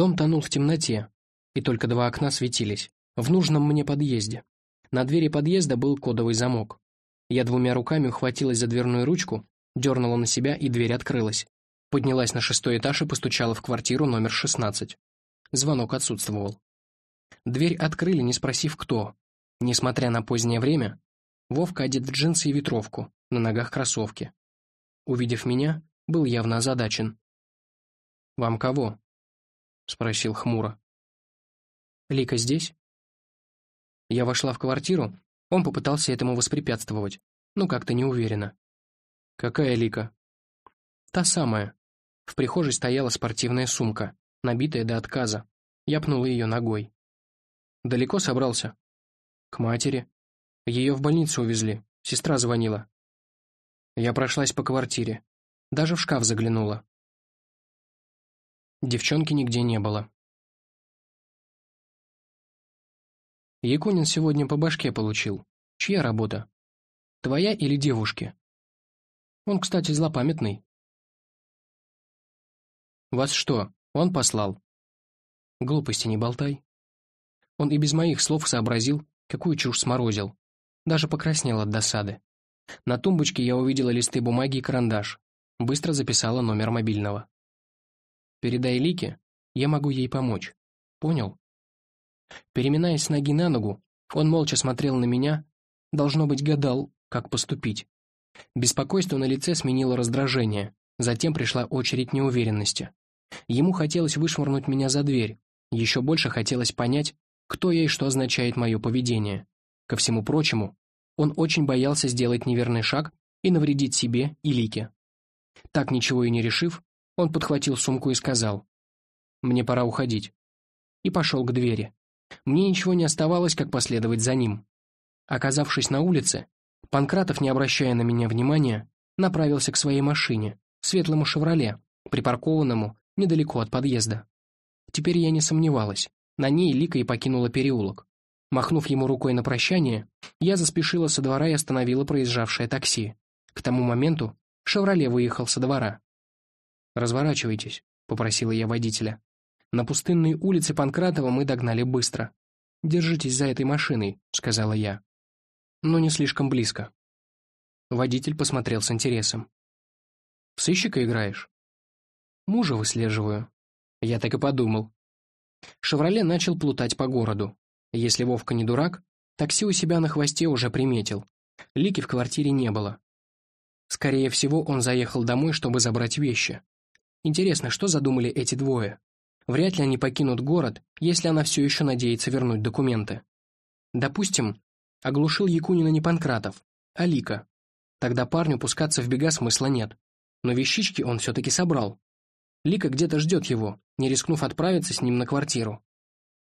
Дом тонул в темноте, и только два окна светились, в нужном мне подъезде. На двери подъезда был кодовый замок. Я двумя руками ухватилась за дверную ручку, дернула на себя, и дверь открылась. Поднялась на шестой этаж и постучала в квартиру номер 16. Звонок отсутствовал. Дверь открыли, не спросив, кто. Несмотря на позднее время, Вовка одет в джинсы и ветровку, на ногах кроссовки. Увидев меня, был явно озадачен. «Вам кого?» — спросил хмуро. «Лика здесь?» Я вошла в квартиру, он попытался этому воспрепятствовать, но как-то неуверенно. «Какая Лика?» «Та самая». В прихожей стояла спортивная сумка, набитая до отказа. Я пнула ее ногой. «Далеко собрался?» «К матери. Ее в больницу увезли. Сестра звонила». Я прошлась по квартире. Даже в шкаф заглянула. Девчонки нигде не было. Якунин сегодня по башке получил. Чья работа? Твоя или девушки? Он, кстати, злопамятный. Вас что, он послал? Глупости не болтай. Он и без моих слов сообразил, какую чушь сморозил. Даже покраснел от досады. На тумбочке я увидела листы бумаги и карандаш. Быстро записала номер мобильного. «Передай Лике, я могу ей помочь. Понял?» Переминаясь с ноги на ногу, он молча смотрел на меня, должно быть, гадал, как поступить. Беспокойство на лице сменило раздражение, затем пришла очередь неуверенности. Ему хотелось вышвырнуть меня за дверь, еще больше хотелось понять, кто я и что означает мое поведение. Ко всему прочему, он очень боялся сделать неверный шаг и навредить себе и Лике. Так ничего и не решив, он подхватил сумку и сказал, «Мне пора уходить». И пошел к двери. Мне ничего не оставалось, как последовать за ним. Оказавшись на улице, Панкратов, не обращая на меня внимания, направился к своей машине, светлому «Шевроле», припаркованному недалеко от подъезда. Теперь я не сомневалась, на ней Лика и покинула переулок. Махнув ему рукой на прощание, я заспешила со двора и остановила проезжавшее такси. К тому моменту «Шевроле» выехал со двора. «Разворачивайтесь», — попросила я водителя. На пустынной улице Панкратова мы догнали быстро. «Держитесь за этой машиной», — сказала я. «Но не слишком близко». Водитель посмотрел с интересом. «В сыщика играешь?» «Мужа выслеживаю». Я так и подумал. «Шевроле» начал плутать по городу. Если Вовка не дурак, такси у себя на хвосте уже приметил. Лики в квартире не было. Скорее всего, он заехал домой, чтобы забрать вещи. Интересно, что задумали эти двое? Вряд ли они покинут город, если она все еще надеется вернуть документы. Допустим, оглушил Якунина не Панкратов, а Лика. Тогда парню пускаться в бега смысла нет. Но вещички он все-таки собрал. Лика где-то ждет его, не рискнув отправиться с ним на квартиру.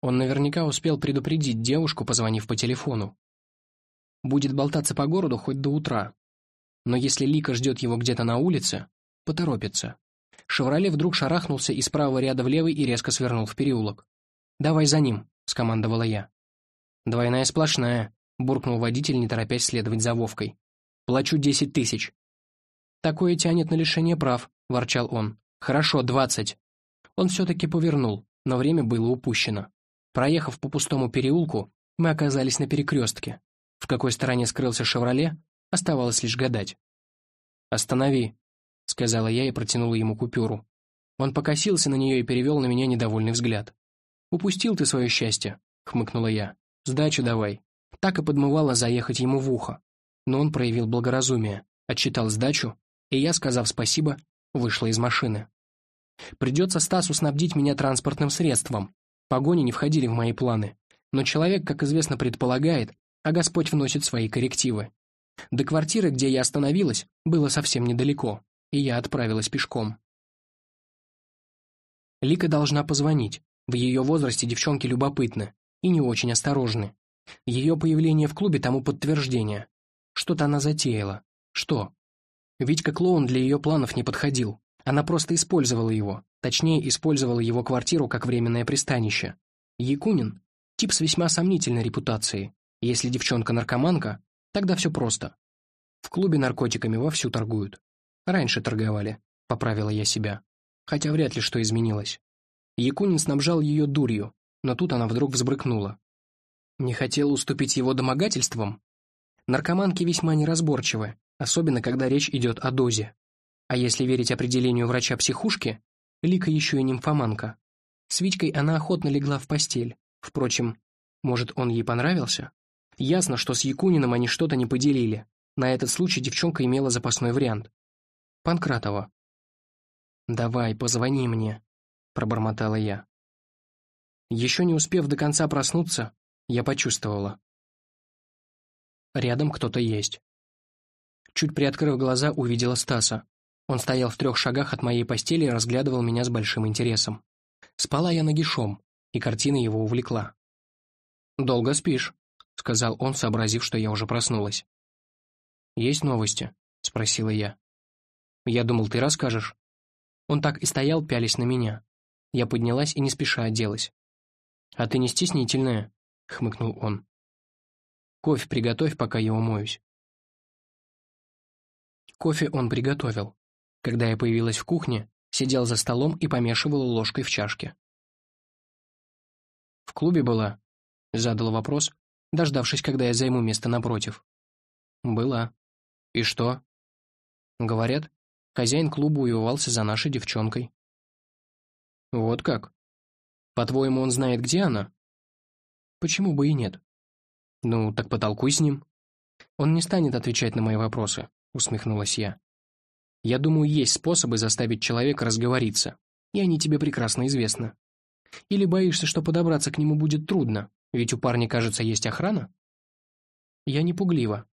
Он наверняка успел предупредить девушку, позвонив по телефону. Будет болтаться по городу хоть до утра. Но если Лика ждет его где-то на улице, поторопится. «Шевроле» вдруг шарахнулся из правого ряда в левый и резко свернул в переулок. «Давай за ним», — скомандовала я. «Двойная сплошная», — буркнул водитель, не торопясь следовать за Вовкой. «Плачу десять тысяч». «Такое тянет на лишение прав», — ворчал он. «Хорошо, двадцать». Он все-таки повернул, но время было упущено. Проехав по пустому переулку, мы оказались на перекрестке. В какой стороне скрылся «Шевроле», оставалось лишь гадать. «Останови», — сказала я и протянула ему купюру. Он покосился на нее и перевел на меня недовольный взгляд. «Упустил ты свое счастье», — хмыкнула я. «Сдачу давай». Так и подмывала заехать ему в ухо. Но он проявил благоразумие, отчитал сдачу, и я, сказав спасибо, вышла из машины. Придется Стасу снабдить меня транспортным средством. Погони не входили в мои планы. Но человек, как известно, предполагает, а Господь вносит свои коррективы. До квартиры, где я остановилась, было совсем недалеко и я отправилась пешком. Лика должна позвонить. В ее возрасте девчонки любопытны и не очень осторожны. Ее появление в клубе тому подтверждение. Что-то она затеяла. Что? Витька клоун для ее планов не подходил. Она просто использовала его. Точнее, использовала его квартиру как временное пристанище. Якунин — тип с весьма сомнительной репутацией. Если девчонка наркоманка, тогда все просто. В клубе наркотиками вовсю торгуют. Раньше торговали, поправила я себя. Хотя вряд ли что изменилось. Якунин снабжал ее дурью, но тут она вдруг взбрыкнула. Не хотел уступить его домогательствам? Наркоманки весьма неразборчивы, особенно когда речь идет о дозе. А если верить определению врача-психушки, Лика еще и нимфоманка. С Витькой она охотно легла в постель. Впрочем, может, он ей понравился? Ясно, что с Якуниным они что-то не поделили. На этот случай девчонка имела запасной вариант. Панкратова. «Давай, позвони мне», — пробормотала я. Еще не успев до конца проснуться, я почувствовала. Рядом кто-то есть. Чуть приоткрыв глаза, увидела Стаса. Он стоял в трех шагах от моей постели и разглядывал меня с большим интересом. Спала я нагишом, и картина его увлекла. «Долго спишь», — сказал он, сообразив, что я уже проснулась. «Есть новости?» — спросила я. «Я думал, ты расскажешь». Он так и стоял, пялись на меня. Я поднялась и не спеша оделась. «А ты не стеснительная», — хмыкнул он. «Кофе приготовь, пока я умоюсь». Кофе он приготовил. Когда я появилась в кухне, сидел за столом и помешивал ложкой в чашке. «В клубе была?» — задал вопрос, дождавшись, когда я займу место напротив. «Была. И что?» «Говорят, хозяин клуба уевался за нашей девчонкой». «Вот как? По-твоему, он знает, где она?» «Почему бы и нет?» «Ну, так потолкуй с ним». «Он не станет отвечать на мои вопросы», — усмехнулась я. Я думаю, есть способы заставить человека разговориться, и они тебе прекрасно известны. Или боишься, что подобраться к нему будет трудно, ведь у парня, кажется, есть охрана? Я не пуглива.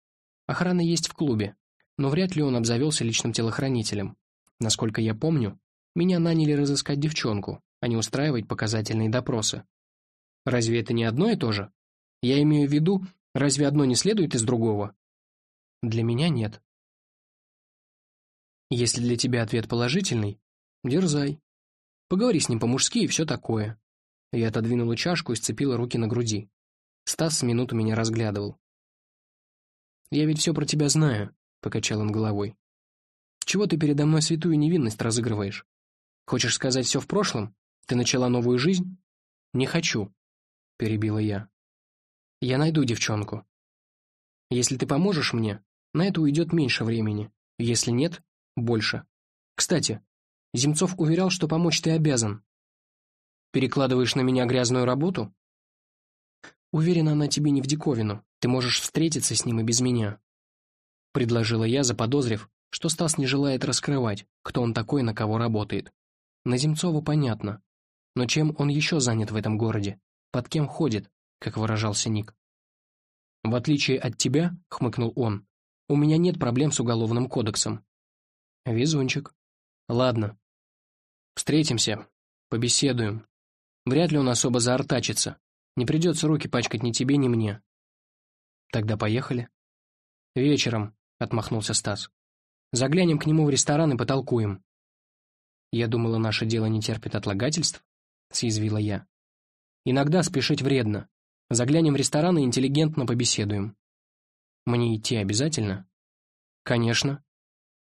Охрана есть в клубе, но вряд ли он обзавелся личным телохранителем. Насколько я помню, меня наняли разыскать девчонку, а не устраивать показательные допросы. Разве это не одно и то же? Я имею в виду, разве одно не следует из другого? Для меня нет. Если для тебя ответ положительный, дерзай. Поговори с ним по-мужски и все такое. Я отодвинула чашку и сцепила руки на груди. Стас с минуту меня разглядывал. «Я ведь все про тебя знаю», — покачал он головой. «Чего ты передо мной святую невинность разыгрываешь? Хочешь сказать все в прошлом? Ты начала новую жизнь?» «Не хочу», — перебила я. «Я найду девчонку. Если ты поможешь мне, на это уйдет меньше времени. Если нет, больше. Кстати, Земцов уверял, что помочь ты обязан. Перекладываешь на меня грязную работу? Уверена, она тебе не в диковину. Ты можешь встретиться с ним и без меня. Предложила я, заподозрив, что Стас не желает раскрывать, кто он такой на кого работает. На Земцова понятно. Но чем он еще занят в этом городе? Под кем ходит, как выражался Ник? «В отличие от тебя», — хмыкнул он, — «у меня нет проблем с уголовным кодексом. Везунчик. Ладно. Встретимся. Побеседуем. Вряд ли он особо заортачится. Не придется руки пачкать ни тебе, ни мне. Тогда поехали. Вечером, отмахнулся Стас. Заглянем к нему в ресторан и потолкуем. Я думала, наше дело не терпит отлагательств, съязвила я. Иногда спешить вредно. Заглянем в ресторан и интеллигентно побеседуем. Мне идти обязательно? Конечно.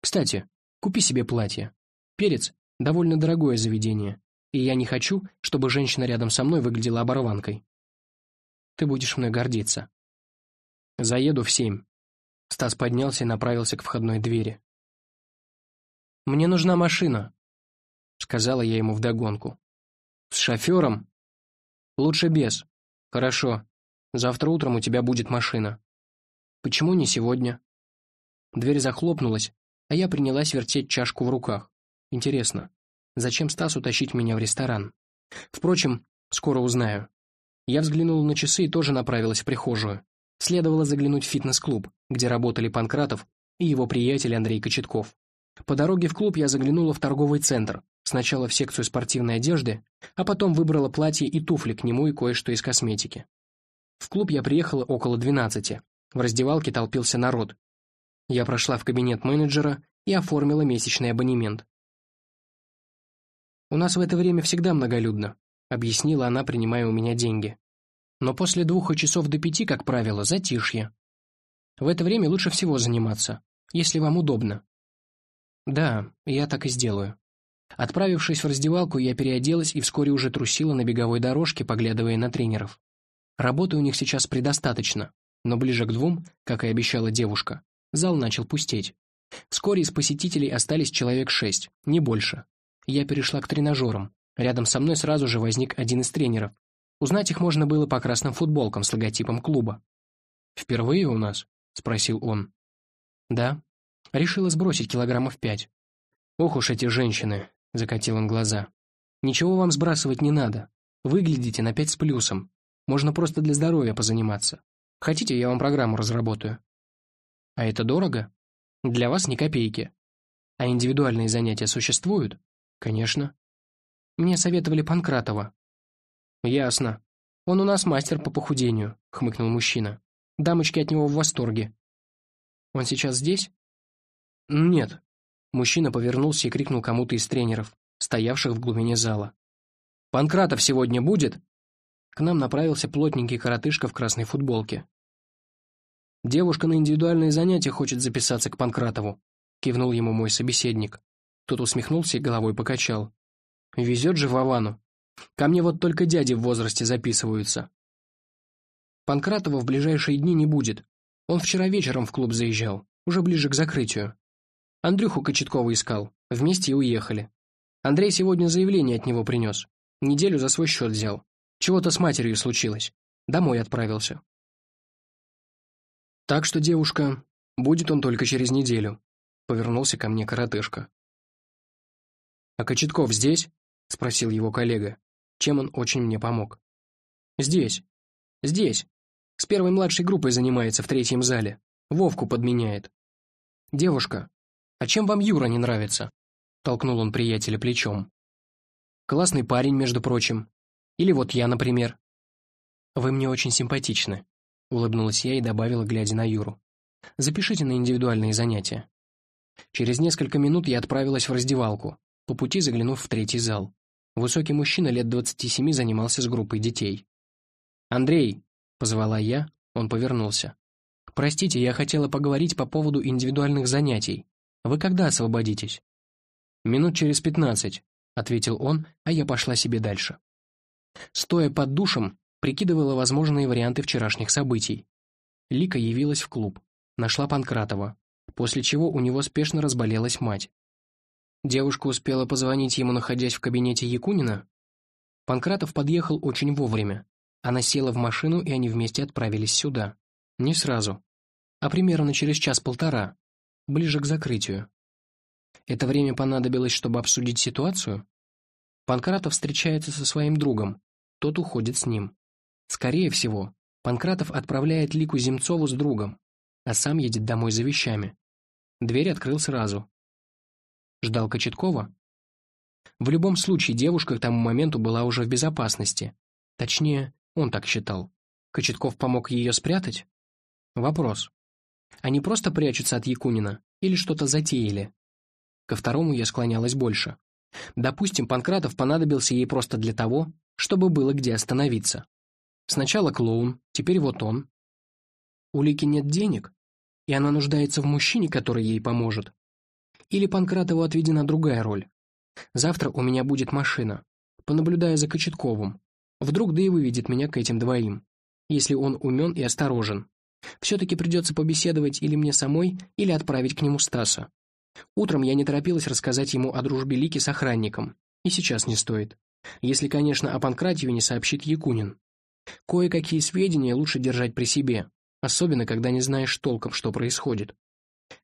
Кстати, Купи себе платье. Перец — довольно дорогое заведение, и я не хочу, чтобы женщина рядом со мной выглядела оборванкой. Ты будешь мной гордиться. Заеду в семь. Стас поднялся и направился к входной двери. «Мне нужна машина», — сказала я ему вдогонку. «С шофером?» «Лучше без. Хорошо. Завтра утром у тебя будет машина». «Почему не сегодня?» Дверь захлопнулась, а я принялась вертеть чашку в руках. Интересно, зачем Стасу тащить меня в ресторан? Впрочем, скоро узнаю. Я взглянула на часы и тоже направилась в прихожую. Следовало заглянуть в фитнес-клуб, где работали Панкратов и его приятель Андрей Кочетков. По дороге в клуб я заглянула в торговый центр, сначала в секцию спортивной одежды, а потом выбрала платье и туфли к нему и кое-что из косметики. В клуб я приехала около двенадцати. В раздевалке толпился народ, я прошла в кабинет менеджера и оформила месячный абонемент. «У нас в это время всегда многолюдно», — объяснила она, принимая у меня деньги. «Но после двух часов до пяти, как правило, затишье. В это время лучше всего заниматься, если вам удобно». «Да, я так и сделаю». Отправившись в раздевалку, я переоделась и вскоре уже трусила на беговой дорожке, поглядывая на тренеров. Работы у них сейчас предостаточно, но ближе к двум, как и обещала девушка, зал начал пустеть. Вскоре из посетителей остались человек шесть, не больше. Я перешла к тренажерам. Рядом со мной сразу же возник один из тренеров. Узнать их можно было по красным футболкам с логотипом клуба. «Впервые у нас?» — спросил он. «Да». Решила сбросить килограммов пять. «Ох уж эти женщины!» — закатил он глаза. «Ничего вам сбрасывать не надо. Выглядите на пять с плюсом. Можно просто для здоровья позаниматься. Хотите, я вам программу разработаю?» «А это дорого?» «Для вас ни копейки. А индивидуальные занятия существуют?» «Конечно». «Мне советовали Панкратова». «Ясно. Он у нас мастер по похудению», — хмыкнул мужчина. «Дамочки от него в восторге». «Он сейчас здесь?» «Нет», Мужчина повернулся и крикнул кому-то из тренеров, стоявших в глубине зала. «Панкратов сегодня будет?» К нам направился плотненький коротышка в красной футболке. «Девушка на индивидуальные занятия хочет записаться к Панкратову», кивнул ему мой собеседник. Тот усмехнулся и головой покачал. «Везет же Вовану. Ко мне вот только дяди в возрасте записываются». Панкратова в ближайшие дни не будет. Он вчера вечером в клуб заезжал, уже ближе к закрытию. Андрюху Кочеткова искал. Вместе и уехали. Андрей сегодня заявление от него принес. Неделю за свой счет взял. Чего-то с матерью случилось. Домой отправился. Так что, девушка, будет он только через неделю. Повернулся ко мне коротышка. «А Кочетков здесь?» — спросил его коллега, чем он очень мне помог. «Здесь. Здесь. С первой младшей группой занимается в третьем зале. Вовку подменяет. Девушка, «А чем вам Юра не нравится?» — толкнул он приятеля плечом. «Классный парень, между прочим. Или вот я, например». «Вы мне очень симпатичны», — улыбнулась я и добавила, глядя на Юру. «Запишите на индивидуальные занятия». Через несколько минут я отправилась в раздевалку, по пути заглянув в третий зал. Высокий мужчина лет двадцати семи занимался с группой детей. «Андрей!» — позвала я, он повернулся. «Простите, я хотела поговорить по поводу индивидуальных занятий. Вы когда освободитесь?» «Минут через пятнадцать», — ответил он, а я пошла себе дальше. Стоя под душем, прикидывала возможные варианты вчерашних событий. Лика явилась в клуб, нашла Панкратова, после чего у него спешно разболелась мать. Девушка успела позвонить ему, находясь в кабинете Якунина. Панкратов подъехал очень вовремя. Она села в машину, и они вместе отправились сюда. Не сразу, а примерно через час-полтора, ближе к закрытию. Это время понадобилось, чтобы обсудить ситуацию? Панкратов встречается со своим другом, тот уходит с ним. Скорее всего, Панкратов отправляет Лику Земцову с другом, а сам едет домой за вещами. Дверь открыл сразу. Ждал Кочеткова? В любом случае, девушка к тому моменту была уже в безопасности. Точнее, он так считал. Кочетков помог ее спрятать? Вопрос. Они просто прячутся от Якунина или что-то затеяли? Ко второму я склонялась больше. Допустим, Панкратов понадобился ей просто для того, чтобы было где остановиться. Сначала клоун, теперь вот он. У Лики нет денег, и она нуждается в мужчине, который ей поможет. Или Панкратову отведена другая роль. Завтра у меня будет машина. Понаблюдая за Кочетковым. Вдруг да и выведет меня к этим двоим, если он умен и осторожен. Все-таки придется побеседовать или мне самой, или отправить к нему Стаса. Утром я не торопилась рассказать ему о дружбе Лики с охранником. И сейчас не стоит. Если, конечно, о Панкратьеве не сообщит Якунин. Кое-какие сведения лучше держать при себе, особенно когда не знаешь толком, что происходит.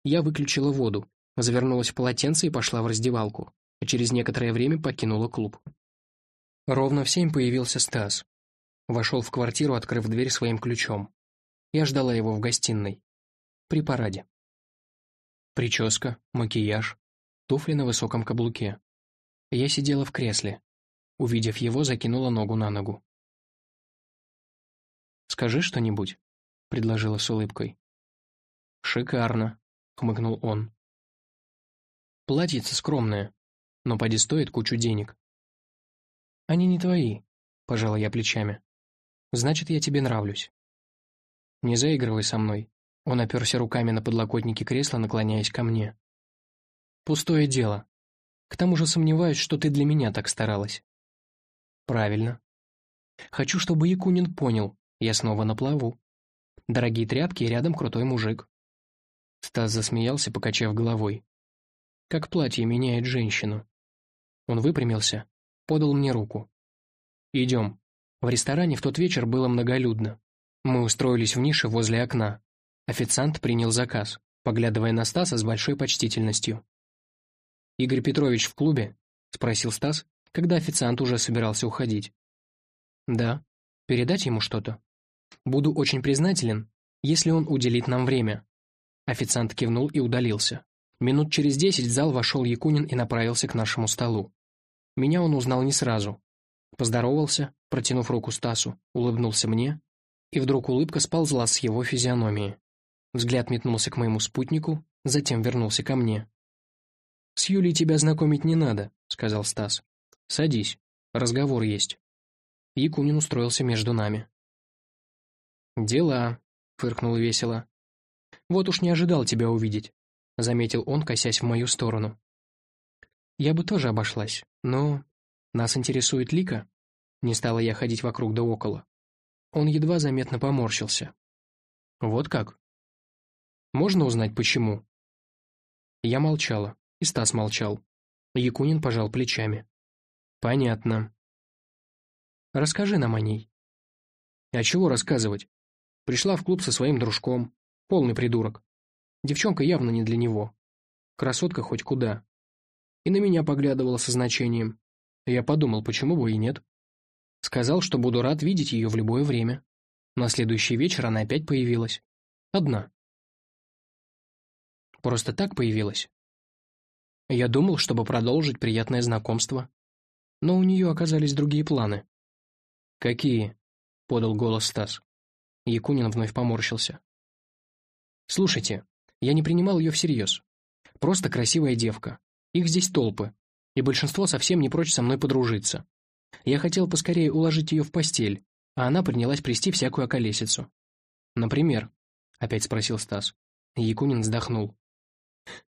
Я выключила воду, завернулась в полотенце и пошла в раздевалку, а через некоторое время покинула клуб. Ровно в семь появился Стас. Вошел в квартиру, открыв дверь своим ключом. Я ждала его в гостиной. При параде. Прическа, макияж, туфли на высоком каблуке. Я сидела в кресле. Увидев его, закинула ногу на ногу. «Скажи что-нибудь», — предложила с улыбкой. «Шикарно», — хмыкнул он. «Платьице скромное, но поди стоит кучу денег». «Они не твои», — пожала я плечами. «Значит, я тебе нравлюсь». «Не заигрывай со мной». Он оперся руками на подлокотники кресла, наклоняясь ко мне. «Пустое дело. К тому же сомневаюсь, что ты для меня так старалась. Правильно. Хочу, чтобы Якунин понял, я снова на плаву. Дорогие тряпки и рядом крутой мужик. Стас засмеялся, покачав головой. Как платье меняет женщину. Он выпрямился, подал мне руку. «Идем». В ресторане в тот вечер было многолюдно. Мы устроились в нише возле окна. Официант принял заказ, поглядывая на Стаса с большой почтительностью. «Игорь Петрович в клубе?» — спросил Стас, когда официант уже собирался уходить. «Да. Передать ему что-то?» «Буду очень признателен, если он уделит нам время». Официант кивнул и удалился. Минут через десять в зал вошел Якунин и направился к нашему столу. Меня он узнал не сразу. Поздоровался, протянув руку Стасу, улыбнулся мне, и вдруг улыбка сползла с его физиономии. Взгляд метнулся к моему спутнику, затем вернулся ко мне. «С Юлей тебя знакомить не надо», — сказал Стас. «Садись, разговор есть». Якунин устроился между нами. «Дела», — фыркнул весело. «Вот уж не ожидал тебя увидеть», — заметил он, косясь в мою сторону. «Я бы тоже обошлась, но нас интересует Лика». Не стала я ходить вокруг да около. Он едва заметно поморщился. «Вот как?» «Можно узнать, почему?» Я молчала. И Стас молчал. Якунин пожал плечами. «Понятно. Расскажи нам о ней». «А чего рассказывать? Пришла в клуб со своим дружком. Полный придурок. Девчонка явно не для него. Красотка хоть куда. И на меня поглядывала со значением. Я подумал, почему бы и нет. Сказал, что буду рад видеть ее в любое время. На следующий вечер она опять появилась. Одна. Просто так появилась. Я думал, чтобы продолжить приятное знакомство. Но у нее оказались другие планы. «Какие?» — подал голос Стас. Якунин вновь поморщился. «Слушайте, я не принимал ее всерьез. Просто красивая девка. Их здесь толпы, и большинство совсем не прочь со мной подружиться. Я хотел поскорее уложить ее в постель, а она принялась плести всякую околесицу. «Например?» — опять спросил Стас. Якунин вздохнул.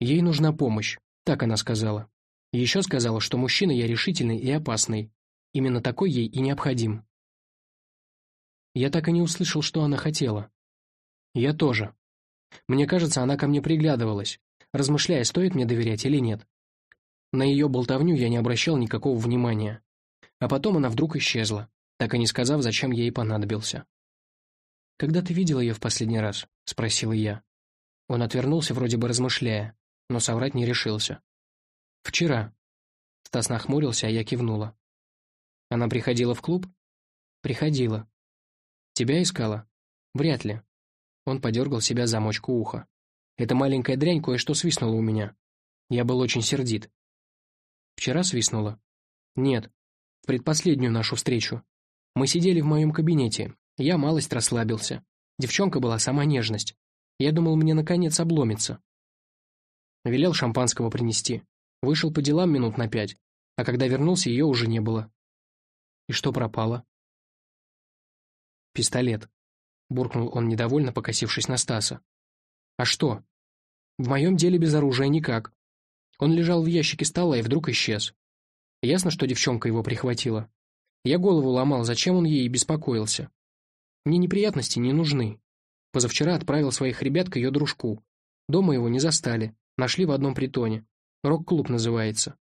«Ей нужна помощь. Так она сказала. Еще сказала, что мужчина я решительный и опасный. Именно такой ей и необходим. Я так и не услышал, что она хотела. Я тоже. Мне кажется, она ко мне приглядывалась, размышляя, стоит мне доверять или нет. На ее болтовню я не обращал никакого внимания. А потом она вдруг исчезла, так и не сказав, зачем ей понадобился. «Когда ты видел ее в последний раз?» — спросил я. Он отвернулся, вроде бы размышляя но соврать не решился. «Вчера». Стас нахмурился, а я кивнула. «Она приходила в клуб?» «Приходила». «Тебя искала?» «Вряд ли». Он подергал себя замочку уха. «Эта маленькая дрянь кое-что свистнула у меня. Я был очень сердит». «Вчера свистнула?» «Нет. В предпоследнюю нашу встречу. Мы сидели в моем кабинете. Я малость расслабился. Девчонка была сама нежность. Я думал, мне наконец обломится. Велел шампанского принести. Вышел по делам минут на пять, а когда вернулся, ее уже не было. И что пропало? Пистолет. Буркнул он недовольно, покосившись на Стаса. А что? В моем деле без оружия никак. Он лежал в ящике стола и вдруг исчез. Ясно, что девчонка его прихватила. Я голову ломал, зачем он ей беспокоился. Мне неприятности не нужны. Позавчера отправил своих ребят к ее дружку. Дома его не застали. Нашли в одном притоне. Рок-клуб называется.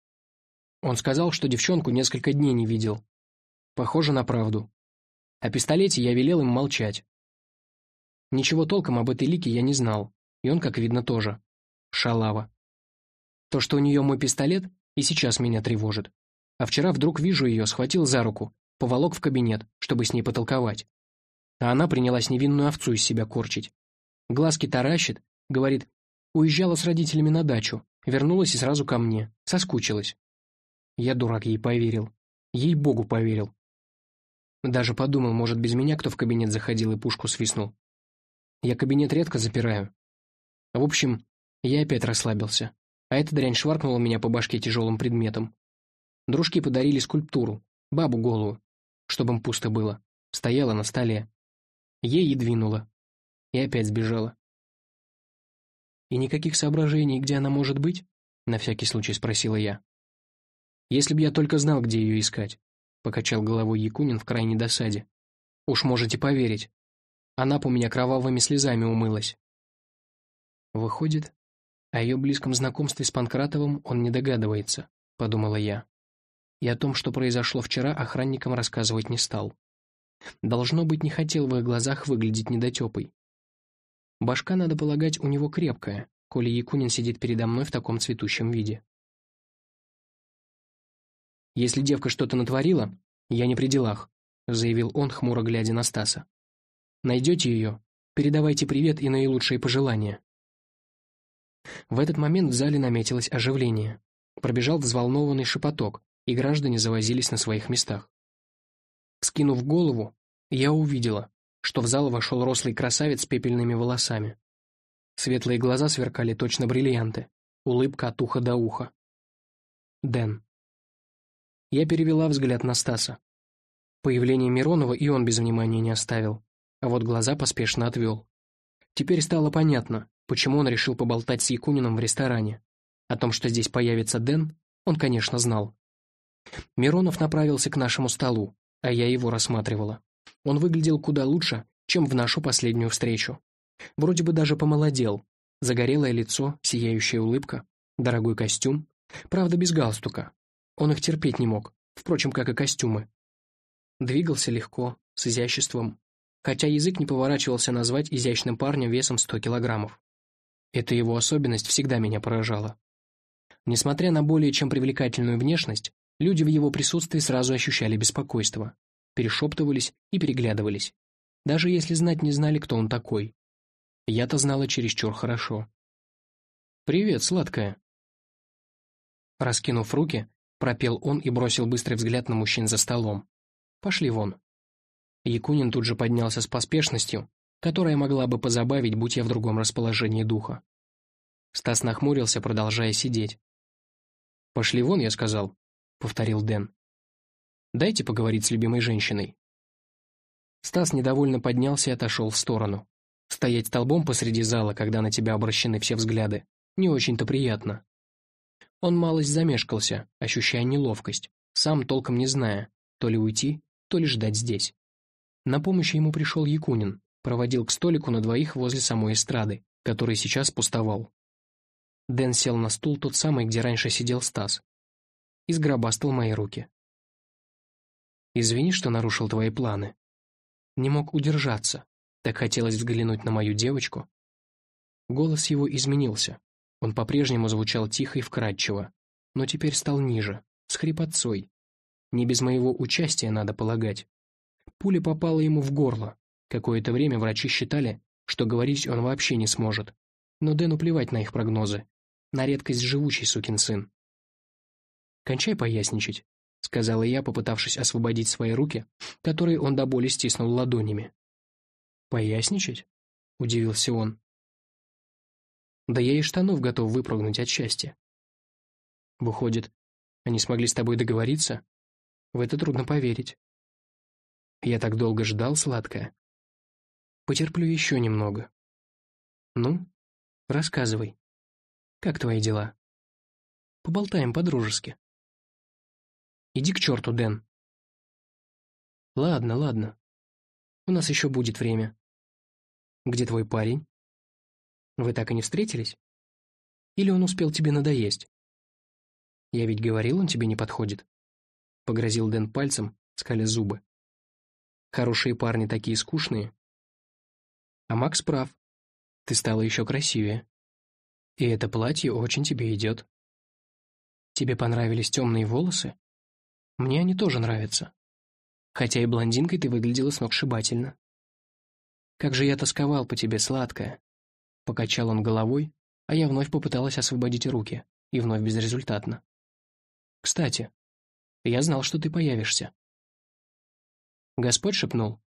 Он сказал, что девчонку несколько дней не видел. Похоже на правду. О пистолете я велел им молчать. Ничего толком об этой лике я не знал, и он, как видно, тоже. Шалава. То, что у нее мой пистолет, и сейчас меня тревожит. А вчера вдруг вижу ее, схватил за руку, поволок в кабинет, чтобы с ней потолковать. А она принялась невинную овцу из себя корчить. Глазки таращит, говорит, Уезжала с родителями на дачу, вернулась и сразу ко мне. Соскучилась. Я, дурак, ей поверил. Ей-богу поверил. Даже подумал, может, без меня кто в кабинет заходил и пушку свистнул. Я кабинет редко запираю. В общем, я опять расслабился. А эта дрянь шваркнула меня по башке тяжелым предметом. Дружки подарили скульптуру, бабу голую, чтобы им пусто было. Стояла на столе. Ей и двинула. И опять сбежала. «И никаких соображений, где она может быть?» — на всякий случай спросила я. Если б я только знал, где ее искать, покачал головой Якунин в крайней досаде. Уж можете поверить. Она по меня кровавыми слезами умылась. Выходит, о ее близком знакомстве с Панкратовым он не догадывается, подумала я. И о том, что произошло вчера, охранникам рассказывать не стал. Должно быть, не хотел в их глазах выглядеть недотепой. Башка, надо полагать, у него крепкая, коли Якунин сидит передо мной в таком цветущем виде. «Если девка что-то натворила, я не при делах», заявил он, хмуро глядя на Стаса. «Найдете ее, передавайте привет и наилучшие пожелания». В этот момент в зале наметилось оживление. Пробежал взволнованный шепоток, и граждане завозились на своих местах. Скинув голову, я увидела, что в зал вошел рослый красавец с пепельными волосами. Светлые глаза сверкали точно бриллианты, улыбка от уха до уха. Дэн. Я перевела взгляд на Стаса. Появление Миронова и он без внимания не оставил, а вот глаза поспешно отвел. Теперь стало понятно, почему он решил поболтать с Якуниным в ресторане. О том, что здесь появится Дэн, он, конечно, знал. Миронов направился к нашему столу, а я его рассматривала. Он выглядел куда лучше, чем в нашу последнюю встречу. Вроде бы даже помолодел. Загорелое лицо, сияющая улыбка, дорогой костюм. Правда, без галстука. Он их терпеть не мог, впрочем, как и костюмы. Двигался легко, с изяществом, хотя язык не поворачивался назвать изящным парнем весом 100 килограммов. Эта его особенность всегда меня поражала. Несмотря на более чем привлекательную внешность, люди в его присутствии сразу ощущали беспокойство, перешептывались и переглядывались, даже если знать не знали, кто он такой. Я-то знала чересчур хорошо. «Привет, сладкая!» Раскинув руки, пропел он и бросил быстрый взгляд на мужчин за столом. «Пошли вон». Якунин тут же поднялся с поспешностью, которая могла бы позабавить, будь я в другом расположении духа. Стас нахмурился, продолжая сидеть. «Пошли вон», — я сказал, — повторил Дэн. «Дайте поговорить с любимой женщиной». Стас недовольно поднялся и отошел в сторону. Стоять столбом посреди зала, когда на тебя обращены все взгляды, не очень-то приятно. Он малость замешкался, ощущая неловкость, сам толком не зная, то ли уйти, то ли ждать здесь. На помощь ему пришел Якунин, проводил к столику на двоих возле самой эстрады, который сейчас пустовал. Дэн сел на стул тот самый, где раньше сидел Стас. И сгробастал мои руки. «Извини, что нарушил твои планы. Не мог удержаться, так хотелось взглянуть на мою девочку. Голос его изменился. Он по-прежнему звучал тихо и вкрадчиво, но теперь стал ниже, с хрипотцой. Не без моего участия, надо полагать. Пуля попала ему в горло. Какое-то время врачи считали, что говорить он вообще не сможет. Но Дэну плевать на их прогнозы. На редкость живучий сукин сын. «Кончай поясничать», — сказала я, попытавшись освободить свои руки, которые он до боли стиснул ладонями. «Поясничать?» — удивился он. «Да я из штанов готов выпрыгнуть от счастья». «Выходит, они смогли с тобой договориться? В это трудно поверить». «Я так долго ждал, сладкая». «Потерплю еще немного». «Ну, рассказывай. Как твои дела?» «Поболтаем по-дружески». «Иди к черту, Дэн». «Ладно, ладно. У нас еще будет время. Где твой парень? Вы так и не встретились? Или он успел тебе надоесть? Я ведь говорил, он тебе не подходит. Погрозил Дэн пальцем, скаля зубы. Хорошие парни такие скучные. А Макс прав. Ты стала еще красивее. И это платье очень тебе идет. Тебе понравились темные волосы? Мне они тоже нравятся хотя и блондинкой ты выглядела сногсшибательно. «Как же я тосковал по тебе, сладкая!» Покачал он головой, а я вновь попыталась освободить руки, и вновь безрезультатно. «Кстати, я знал, что ты появишься». Господь шепнул.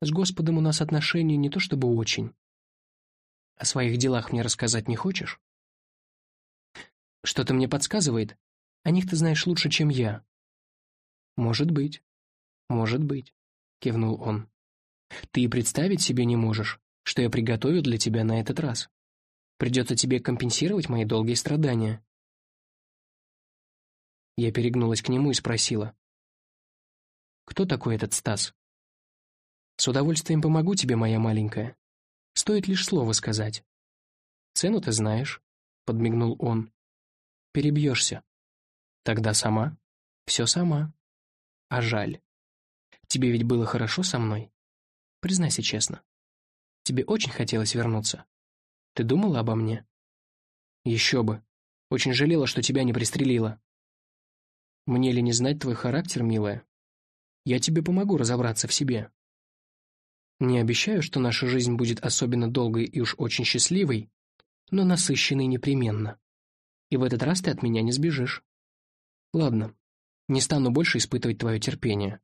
«С Господом у нас отношения не то чтобы очень. О своих делах мне рассказать не хочешь?» «Что-то мне подсказывает, о них ты знаешь лучше, чем я». «Может быть. «Может быть», — кивнул он. «Ты и представить себе не можешь, что я приготовил для тебя на этот раз. Придется тебе компенсировать мои долгие страдания». Я перегнулась к нему и спросила. «Кто такой этот Стас?» «С удовольствием помогу тебе, моя маленькая. Стоит лишь слово сказать». «Цену ты знаешь», — подмигнул он. «Перебьешься». «Тогда сама?» «Все сама». «А жаль. Тебе ведь было хорошо со мной? Признайся честно. Тебе очень хотелось вернуться. Ты думала обо мне?» «Еще бы. Очень жалела, что тебя не пристрелила». «Мне ли не знать твой характер, милая? Я тебе помогу разобраться в себе. Не обещаю, что наша жизнь будет особенно долгой и уж очень счастливой, но насыщенной непременно. И в этот раз ты от меня не сбежишь. Ладно, не стану больше испытывать твое терпение.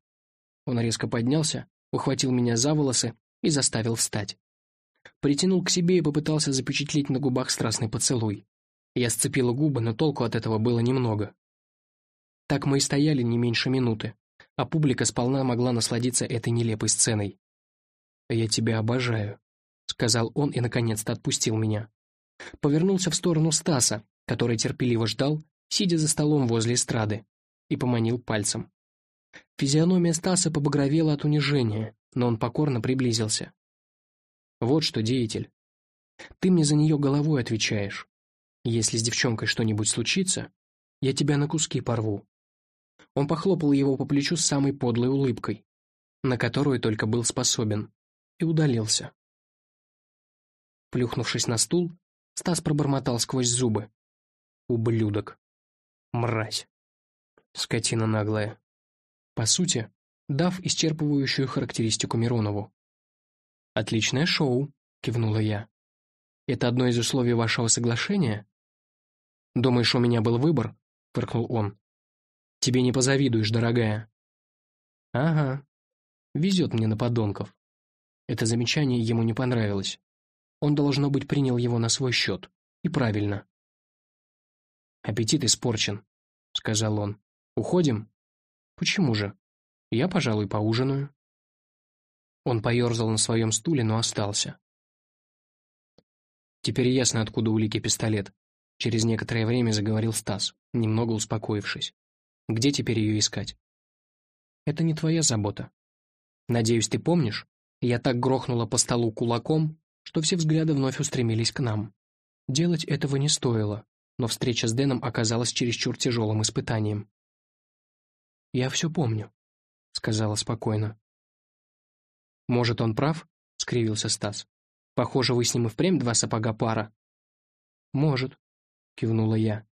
Он резко поднялся, ухватил меня за волосы и заставил встать. Притянул к себе и попытался запечатлеть на губах страстный поцелуй. Я сцепила губы, но толку от этого было немного. Так мы и стояли не меньше минуты, а публика сполна могла насладиться этой нелепой сценой. «Я тебя обожаю», — сказал он и наконец-то отпустил меня. Повернулся в сторону Стаса, который терпеливо ждал, сидя за столом возле эстрады, и поманил пальцем. Физиономия Стаса побагровела от унижения, но он покорно приблизился. «Вот что, деятель. Ты мне за нее головой отвечаешь. Если с девчонкой что-нибудь случится, я тебя на куски порву. Он похлопал его по плечу с самой подлой улыбкой, на которую только был способен, и удалился. Плюхнувшись на стул, Стас пробормотал сквозь зубы. «Ублюдок! Мразь! Скотина наглая!» По сути, дав исчерпывающую характеристику Миронову. «Отличное шоу», — кивнула я. «Это одно из условий вашего соглашения?» «Думаешь, у меня был выбор?» — фыркнул он. Тебе не позавидуешь, дорогая». «Ага. Везет мне на подонков». Это замечание ему не понравилось. Он, должно быть, принял его на свой счет. И правильно. «Аппетит испорчен», — сказал он. «Уходим?» «Почему же? Я, пожалуй, поужинаю». Он поерзал на своем стуле, но остался. Теперь ясно, откуда у Лики пистолет. Через некоторое время заговорил Стас, немного успокоившись. Где теперь ее искать? Это не твоя забота. Надеюсь, ты помнишь? Я так грохнула по столу кулаком, что все взгляды вновь устремились к нам. Делать этого не стоило, но встреча с Дэном оказалась чересчур тяжелым испытанием. «Я все помню», — сказала спокойно. «Может, он прав?» — скривился Стас. «Похоже, вы с ним и впрямь два сапога пара». «Может», — кивнула я.